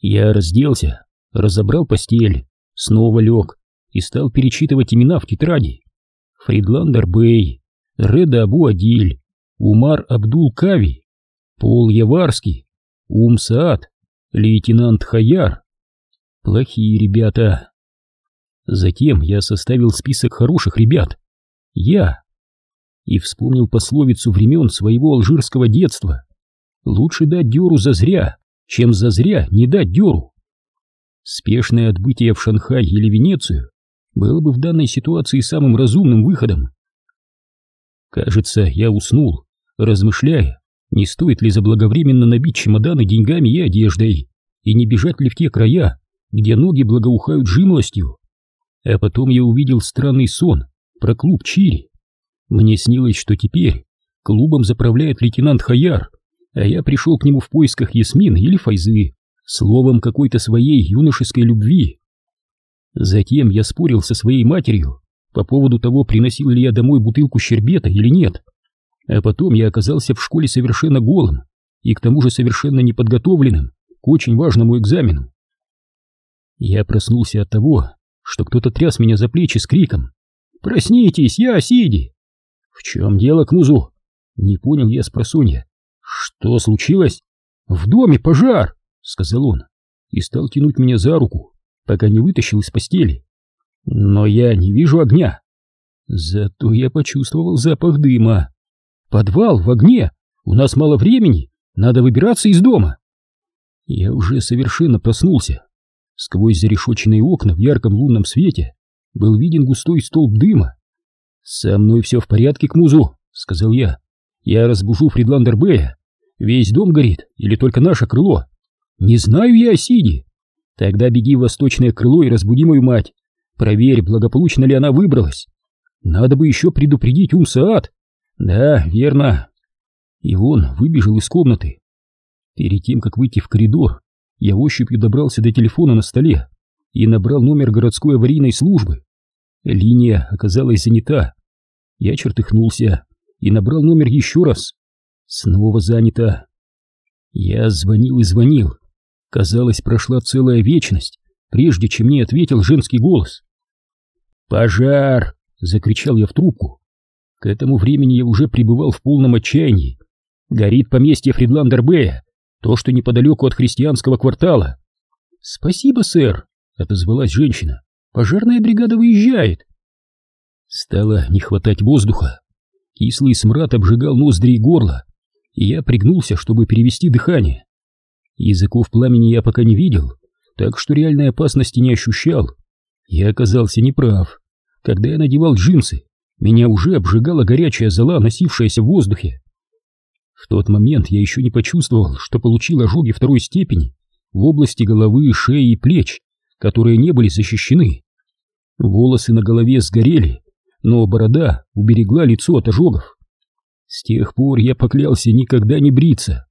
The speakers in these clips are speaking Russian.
Я разделся, разобрал постель, снова лег и стал перечитывать имена в тетради. Фридландер Бэй, Реда Абу Адиль, Умар Абдул Кави, Пол Яварский, Ум Саад, лейтенант Хаяр. Плохие ребята. Затем я составил список хороших ребят. Я. И вспомнил пословицу времен своего алжирского детства. Лучше дать дёру зазря, чем зазря не дать дёру. Спешное отбытие в Шанхай или Венецию было бы в данной ситуации самым разумным выходом. Кажется, я уснул, размышляя, не стоит ли заблаговременно набить чемоданы деньгами и одеждой, и не бежать ли в те края, где ноги благоухают жимлостью. А потом я увидел странный сон про клуб Чири. Мне снилось, что теперь клубом заправляет лейтенант Хаяр, а я пришел к нему в поисках Ясмин или Файзы, словом какой-то своей юношеской любви. Затем я спорил со своей матерью по поводу того, приносил ли я домой бутылку щербета или нет. А потом я оказался в школе совершенно голым и к тому же совершенно неподготовленным к очень важному экзамену. Я проснулся от того, что кто-то тряс меня за плечи с криком «Проснитесь, я Сиди!» «В чем дело, Кнузу?» Не понял я с просонья. «Что случилось?» «В доме пожар!» — сказал он и стал тянуть меня за руку, пока не вытащил из постели. Но я не вижу огня. Зато я почувствовал запах дыма. Подвал в огне. У нас мало времени. Надо выбираться из дома. Я уже совершенно проснулся. Сквозь зарешоченные окна в ярком лунном свете был виден густой столб дыма. «Со мной все в порядке, к музу», — сказал я. «Я разбужу Фридландер Бэя. Весь дом горит или только наше крыло?» «Не знаю я о Сиди». «Тогда беги в восточное крыло и разбуди мою мать. Проверь, благополучно ли она выбралась. Надо бы еще предупредить Умсаат. Да, верно. И он выбежал из комнаты. Перед тем, как выйти в коридор, я ощупью добрался до телефона на столе и набрал номер городской аварийной службы. Линия оказалась занята. Я чертыхнулся и набрал номер еще раз. Снова занято. Я звонил и звонил. Казалось, прошла целая вечность, прежде чем мне ответил женский голос. «Пожар!» — закричал я в трубку. К этому времени я уже пребывал в полном отчаянии. Горит поместье Фридландер-Бэя, то, что неподалеку от христианского квартала. «Спасибо, сэр», — отозвалась женщина. «Пожарная бригада выезжает». Стало не хватать воздуха. Кислый смрад обжигал ноздри и горло, и я пригнулся, чтобы перевести дыхание. Языков пламени я пока не видел, так что реальной опасности не ощущал. Я оказался неправ. Когда я надевал джинсы, меня уже обжигала горячая зола, носившаяся в воздухе. В тот момент я еще не почувствовал, что получил ожоги второй степени в области головы, шеи и плеч, которые не были защищены. Волосы на голове сгорели, но борода уберегла лицо от ожогов. С тех пор я поклялся никогда не бриться.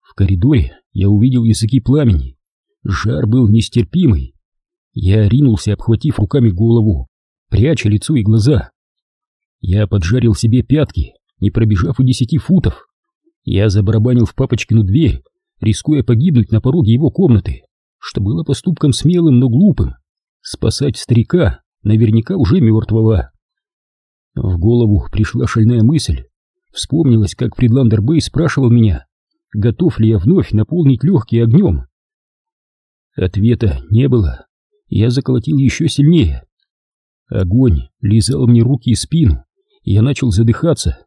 В коридоре я увидел языки пламени. Жар был нестерпимый. Я ринулся, обхватив руками голову, пряча лицо и глаза. Я поджарил себе пятки, не пробежав и десяти футов. Я забарабанил в папочкину дверь, рискуя погибнуть на пороге его комнаты, что было поступком смелым, но глупым. Спасать старика, наверняка уже мертвого. В голову пришла шальная мысль. Вспомнилось, как Фридландер Бэй спрашивал меня, готов ли я вновь наполнить легкие огнем. Ответа не было я заколотил еще сильнее. Огонь лизал мне руки и спину, и я начал задыхаться.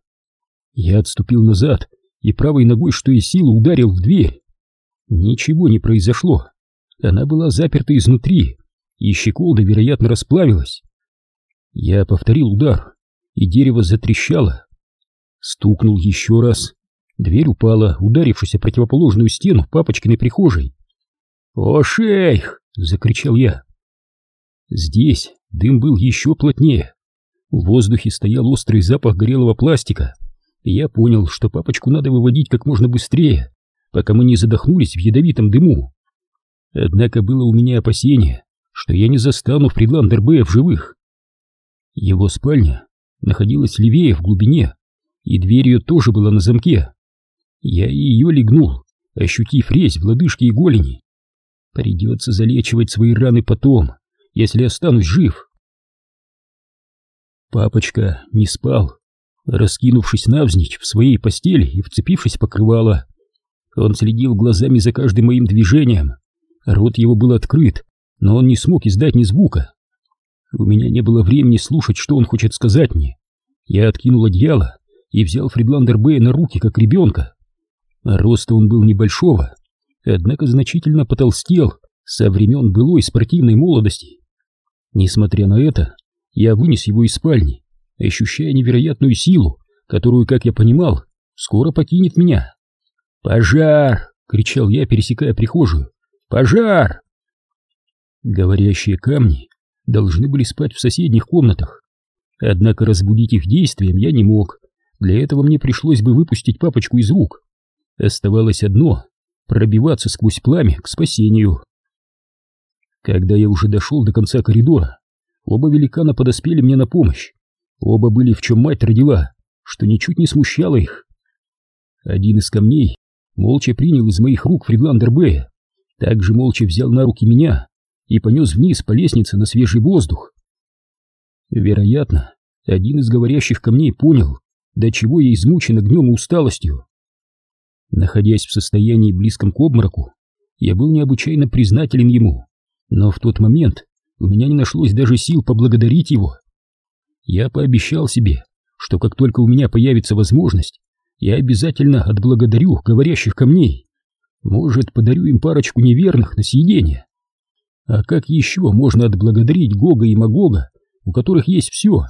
Я отступил назад и правой ногой, что из силы, ударил в дверь. Ничего не произошло. Она была заперта изнутри, и щеколда, вероятно, расплавилась. Я повторил удар, и дерево затрещало. Стукнул еще раз. Дверь упала, ударившись о противоположную стену папочкиной прихожей. «О, шейх!» — закричал я. Здесь дым был еще плотнее. В воздухе стоял острый запах горелого пластика, я понял, что папочку надо выводить как можно быстрее, пока мы не задохнулись в ядовитом дыму. Однако было у меня опасение, что я не застану Фридландербея в живых. Его спальня находилась левее в глубине, и дверь ее тоже была на замке. Я ее легнул ощутив резь в лодыжке и голени. Придется залечивать свои раны потом, если останусь жив. Папочка не спал, раскинувшись навзничь в своей постели и вцепившись в покрывало. Он следил глазами за каждым моим движением. Рот его был открыт, но он не смог издать ни звука. У меня не было времени слушать, что он хочет сказать мне. Я откинул одеяло и взял Фридландер Бэя на руки, как ребенка. Роста он был небольшого, однако значительно потолстел со времен былой спортивной молодости. Несмотря на это, я вынес его из спальни, ощущая невероятную силу, которую, как я понимал, скоро покинет меня. «Пожар!» — кричал я, пересекая прихожую. «Пожар!» Говорящие камни должны были спать в соседних комнатах. Однако разбудить их действием я не мог. Для этого мне пришлось бы выпустить папочку из рук. Оставалось одно — пробиваться сквозь пламя к спасению. Когда я уже дошел до конца коридора, оба великана подоспели мне на помощь. Оба были в чем мать родила, что ничуть не смущало их. Один из камней молча принял из моих рук Фридландер Бэя, также молча взял на руки меня и понес вниз по лестнице на свежий воздух. Вероятно, один из говорящих камней понял, до чего я измучен огнем и усталостью. Находясь в состоянии близком к обмороку, я был необычайно признателен ему, но в тот момент у меня не нашлось даже сил поблагодарить его. Я пообещал себе, что как только у меня появится возможность, я обязательно отблагодарю говорящих камней. Может, подарю им парочку неверных на съедение. А как еще можно отблагодарить Гога и Магога, у которых есть все?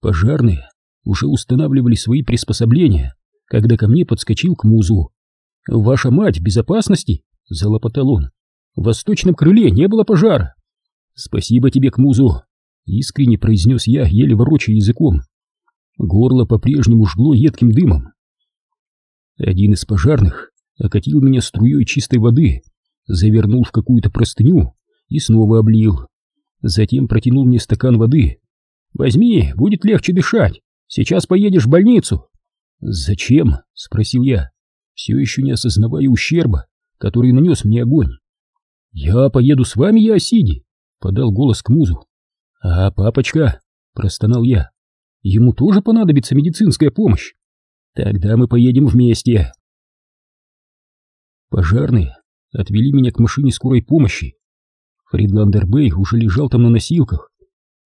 Пожарные уже устанавливали свои приспособления, когда ко мне подскочил к музу. «Ваша мать в безопасности?» — залопотал он. «В восточном крыле не было пожара». «Спасибо тебе, к музу!» — искренне произнес я, еле ворочая языком. Горло по-прежнему жгло едким дымом. Один из пожарных окатил меня струей чистой воды, завернул в какую-то простыню и снова облил. Затем протянул мне стакан воды. «Возьми, будет легче дышать. Сейчас поедешь в больницу». «Зачем?» — спросил я, все еще не осознавая ущерба, который нанес мне огонь. «Я поеду с вами, я Осиди», — подал голос к музу. «А папочка?» — простонал я. «Ему тоже понадобится медицинская помощь. Тогда мы поедем вместе». Пожарные отвели меня к машине скорой помощи. Фридландер Бэй уже лежал там на носилках.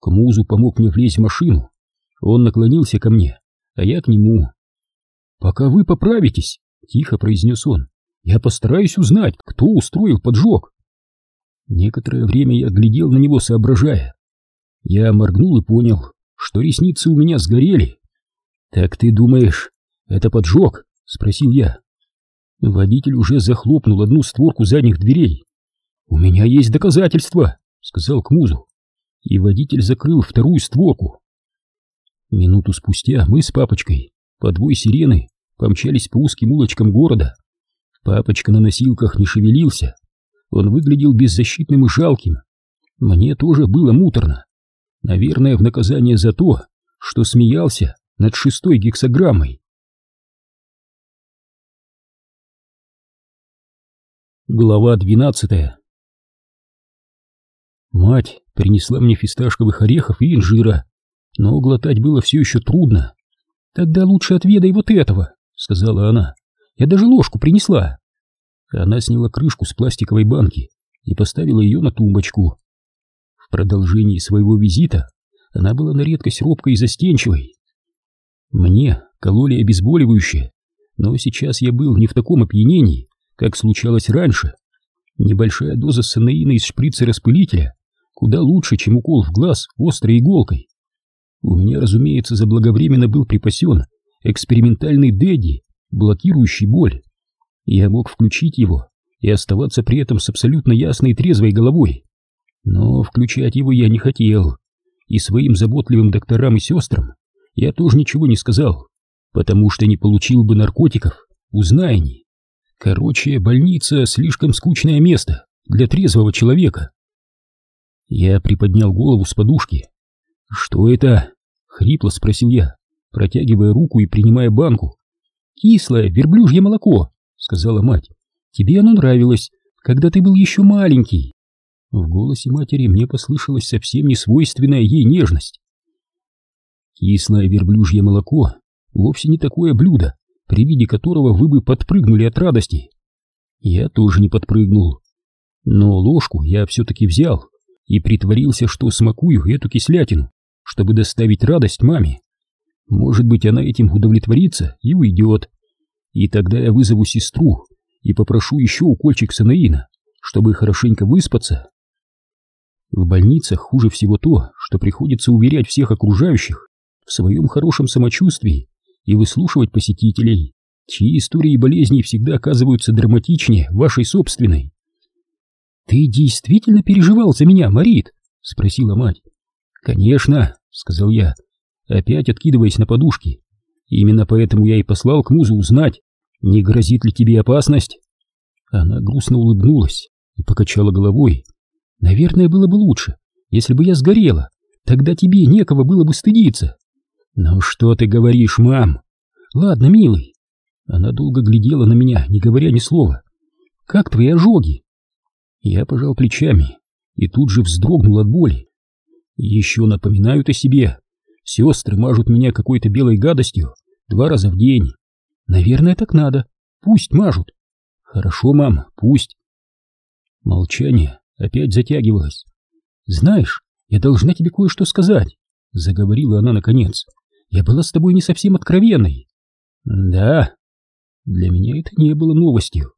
Кмузу помог мне влезть в машину. Он наклонился ко мне, а я к нему. «Пока вы поправитесь», — тихо произнес он, — «я постараюсь узнать, кто устроил поджог». Некоторое время я глядел на него, соображая. Я моргнул и понял, что ресницы у меня сгорели. «Так ты думаешь, это поджог?» — спросил я. Водитель уже захлопнул одну створку задних дверей. «У меня есть доказательства», — сказал Кмузу. И водитель закрыл вторую створку. Минуту спустя мы с папочкой, по двое сирены, помчались по узким улочкам города. Папочка на носилках не шевелился. Он выглядел беззащитным и жалким. Мне тоже было муторно. Наверное, в наказание за то, что смеялся над шестой гексограммой. Глава двенадцатая Мать принесла мне фисташковых орехов и инжира, но глотать было все еще трудно. «Тогда лучше отведай вот этого», — сказала она. «Я даже ложку принесла». Она сняла крышку с пластиковой банки и поставила ее на тумбочку. В продолжении своего визита она была на редкость робкой и застенчивой. Мне кололи обезболивающее, но сейчас я был не в таком опьянении, как случалось раньше. Небольшая доза санеина из шприца-распылителя куда лучше, чем укол в глаз острой иголкой. У меня, разумеется, заблаговременно был припасен экспериментальный Дэдди, блокирующий боль. Я мог включить его и оставаться при этом с абсолютно ясной и трезвой головой. Но включать его я не хотел, и своим заботливым докторам и сестрам я тоже ничего не сказал, потому что не получил бы наркотиков, узная они. Короче, больница — слишком скучное место для трезвого человека. Я приподнял голову с подушки. «Что это?» — хрипло спросил я, протягивая руку и принимая банку. «Кислое верблюжье молоко», — сказала мать. «Тебе оно нравилось, когда ты был еще маленький». В голосе матери мне послышалась совсем не свойственная ей нежность. Кислое верблюжье молоко вовсе не такое блюдо, при виде которого вы бы подпрыгнули от радости. Я тоже не подпрыгнул. Но ложку я все-таки взял и притворился, что смакую эту кислятину, чтобы доставить радость маме. Может быть, она этим удовлетворится и уйдет. И тогда я вызову сестру и попрошу еще укольчик санаина, чтобы хорошенько выспаться. В больницах хуже всего то, что приходится уверять всех окружающих в своем хорошем самочувствии и выслушивать посетителей, чьи истории болезней всегда оказываются драматичнее вашей собственной. «Ты действительно переживал за меня, Марит?» — спросила мать. «Конечно», — сказал я, опять откидываясь на подушки. «Именно поэтому я и послал к музу узнать, не грозит ли тебе опасность». Она грустно улыбнулась и покачала головой. «Наверное, было бы лучше, если бы я сгорела. Тогда тебе некого было бы стыдиться». «Ну что ты говоришь, мам?» «Ладно, милый». Она долго глядела на меня, не говоря ни слова. «Как твои ожоги?» Я пожал плечами и тут же вздрогнул от боли. Еще напоминают о себе. Сестры мажут меня какой-то белой гадостью два раза в день. Наверное, так надо. Пусть мажут. Хорошо, мам, пусть. Молчание опять затягивалось. Знаешь, я должна тебе кое-что сказать, заговорила она наконец. Я была с тобой не совсем откровенной. Да. Для меня это не было новостью.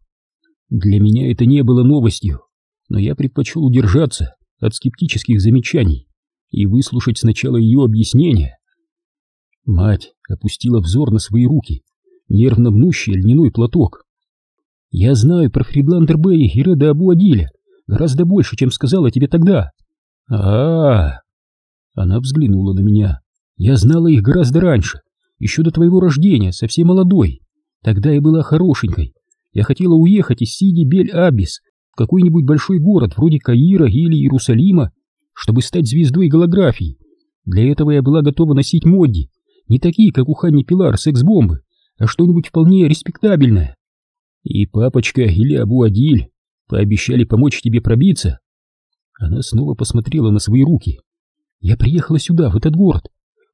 Для меня это не было новостью но я предпочел удержаться от скептических замечаний и выслушать сначала ее объяснение. Мать опустила взор на свои руки, нервно мнущий льняной платок. «Я знаю про Фридландер Бэй и Реда Абуадиля гораздо больше, чем сказала тебе тогда». А, -а, а Она взглянула на меня. «Я знала их гораздо раньше, еще до твоего рождения, совсем молодой. Тогда я была хорошенькой. Я хотела уехать из Сиди Бель-Абис какой-нибудь большой город вроде Каира или Иерусалима, чтобы стать звездой голографии. Для этого я была готова носить модди, не такие, как у Ханни Пилар, секс-бомбы, а что-нибудь вполне респектабельное. И папочка или Абу Адиль пообещали помочь тебе пробиться. Она снова посмотрела на свои руки. Я приехала сюда, в этот город.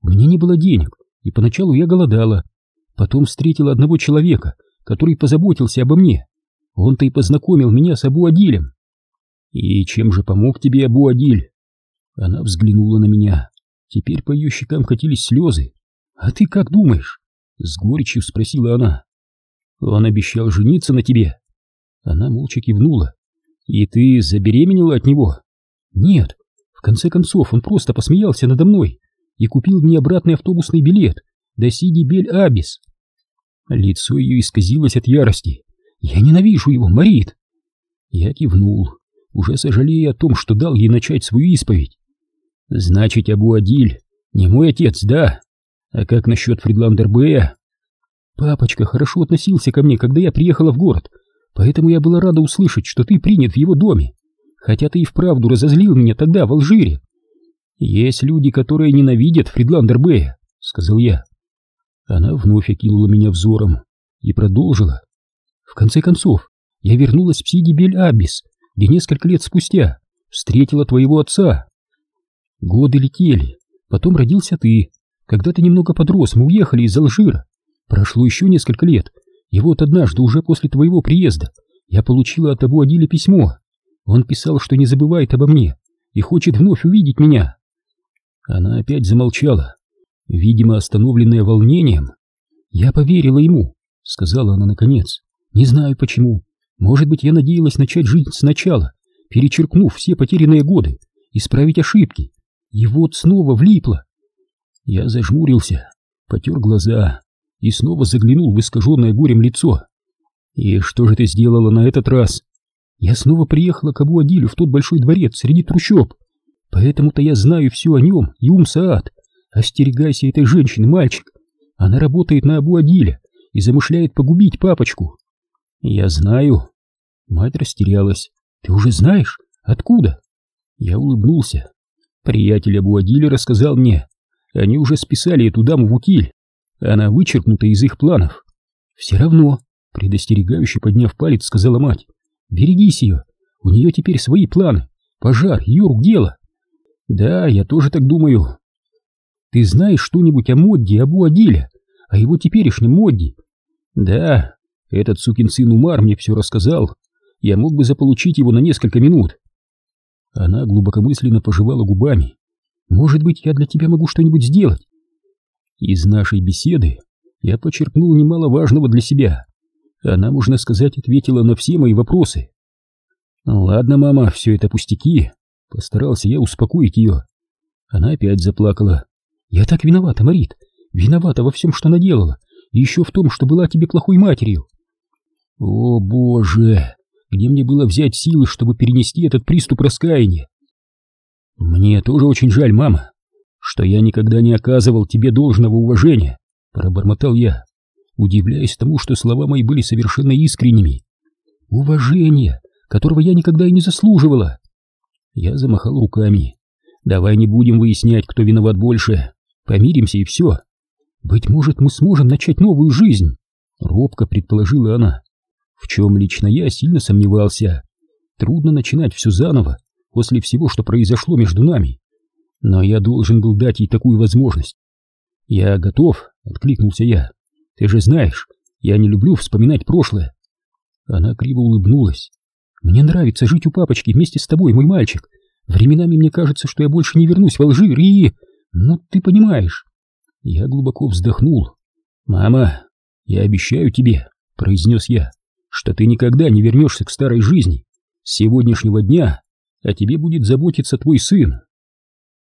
Меня не было денег, и поначалу я голодала. Потом встретила одного человека, который позаботился обо мне. Он-то и познакомил меня с Абу-Адилем. И чем же помог тебе Абу-Адиль? Она взглянула на меня. Теперь по ее щекам катились слезы. А ты как думаешь? С горечью спросила она. Он обещал жениться на тебе. Она молча кивнула. И ты забеременела от него? Нет. В конце концов, он просто посмеялся надо мной и купил мне обратный автобусный билет до Сиди Бель-Абис. Лицо ее исказилось от ярости. Я ненавижу его, Марит. Я кивнул, уже сожалея о том, что дал ей начать свою исповедь. Значит, Абу Адиль не мой отец, да? А как насчет Фридландер Бэя? Папочка хорошо относился ко мне, когда я приехала в город, поэтому я была рада услышать, что ты принят в его доме. Хотя ты и вправду разозлил меня тогда в Алжире. Есть люди, которые ненавидят Фридландер Бэя, сказал я. Она вновь окинула меня взором и продолжила. В конце концов, я вернулась в Сиди-Бель-Абис, где несколько лет спустя встретила твоего отца. Годы летели, потом родился ты. Когда ты немного подрос, мы уехали из Алжира. Прошло еще несколько лет, и вот однажды, уже после твоего приезда, я получила от Абу Адиля письмо. Он писал, что не забывает обо мне и хочет вновь увидеть меня. Она опять замолчала, видимо, остановленная волнением. Я поверила ему, сказала она наконец. Не знаю почему. Может быть, я надеялась начать жизнь сначала, перечеркнув все потерянные годы, исправить ошибки. И вот снова влипло. Я зажмурился, потер глаза и снова заглянул в искаженное горем лицо. И что же ты сделала на этот раз? Я снова приехала к Абу Адилю в тот большой дворец среди трущоб. Поэтому-то я знаю все о нем ум Саад. Остерегайся этой женщины, мальчик. Она работает на Абу Адиля и замышляет погубить папочку. «Я знаю». Мать растерялась. «Ты уже знаешь? Откуда?» Я улыбнулся. Приятель Абуадили рассказал мне. Они уже списали эту даму в утиль. Она вычеркнута из их планов. Все равно, Предостерегающе подняв палец, сказала мать. Берегись ее, у нее теперь свои планы. Пожар, Юрк, дело. Да, я тоже так думаю. Ты знаешь что-нибудь о Модди, Абу Адиле, о его теперешнем Модди? Да, этот сукин сын Умар мне все рассказал. Я мог бы заполучить его на несколько минут. Она глубокомысленно пожевала губами. Может быть, я для тебя могу что-нибудь сделать? Из нашей беседы я почерпнул немало важного для себя. Она, можно сказать, ответила на все мои вопросы. Ладно, мама, все это пустяки. Постарался я успокоить ее. Она опять заплакала. Я так виновата, Марит. Виновата во всем, что наделала. И еще в том, что была тебе плохой матерью. О, боже! Где мне было взять силы, чтобы перенести этот приступ раскаяния? Мне тоже очень жаль, мама что я никогда не оказывал тебе должного уважения, пробормотал я, удивляясь тому, что слова мои были совершенно искренними. Уважение, которого я никогда и не заслуживала. Я замахал руками. Давай не будем выяснять, кто виноват больше. Помиримся и все. Быть может, мы сможем начать новую жизнь, робко предположила она. В чем лично я сильно сомневался. Трудно начинать все заново после всего, что произошло между нами. Но я должен был дать ей такую возможность. «Я готов», — откликнулся я. «Ты же знаешь, я не люблю вспоминать прошлое». Она криво улыбнулась. «Мне нравится жить у папочки вместе с тобой, мой мальчик. Временами мне кажется, что я больше не вернусь в Алжир и... Ну, ты понимаешь». Я глубоко вздохнул. «Мама, я обещаю тебе», — произнес я, — «что ты никогда не вернешься к старой жизни. С сегодняшнего дня о тебе будет заботиться твой сын».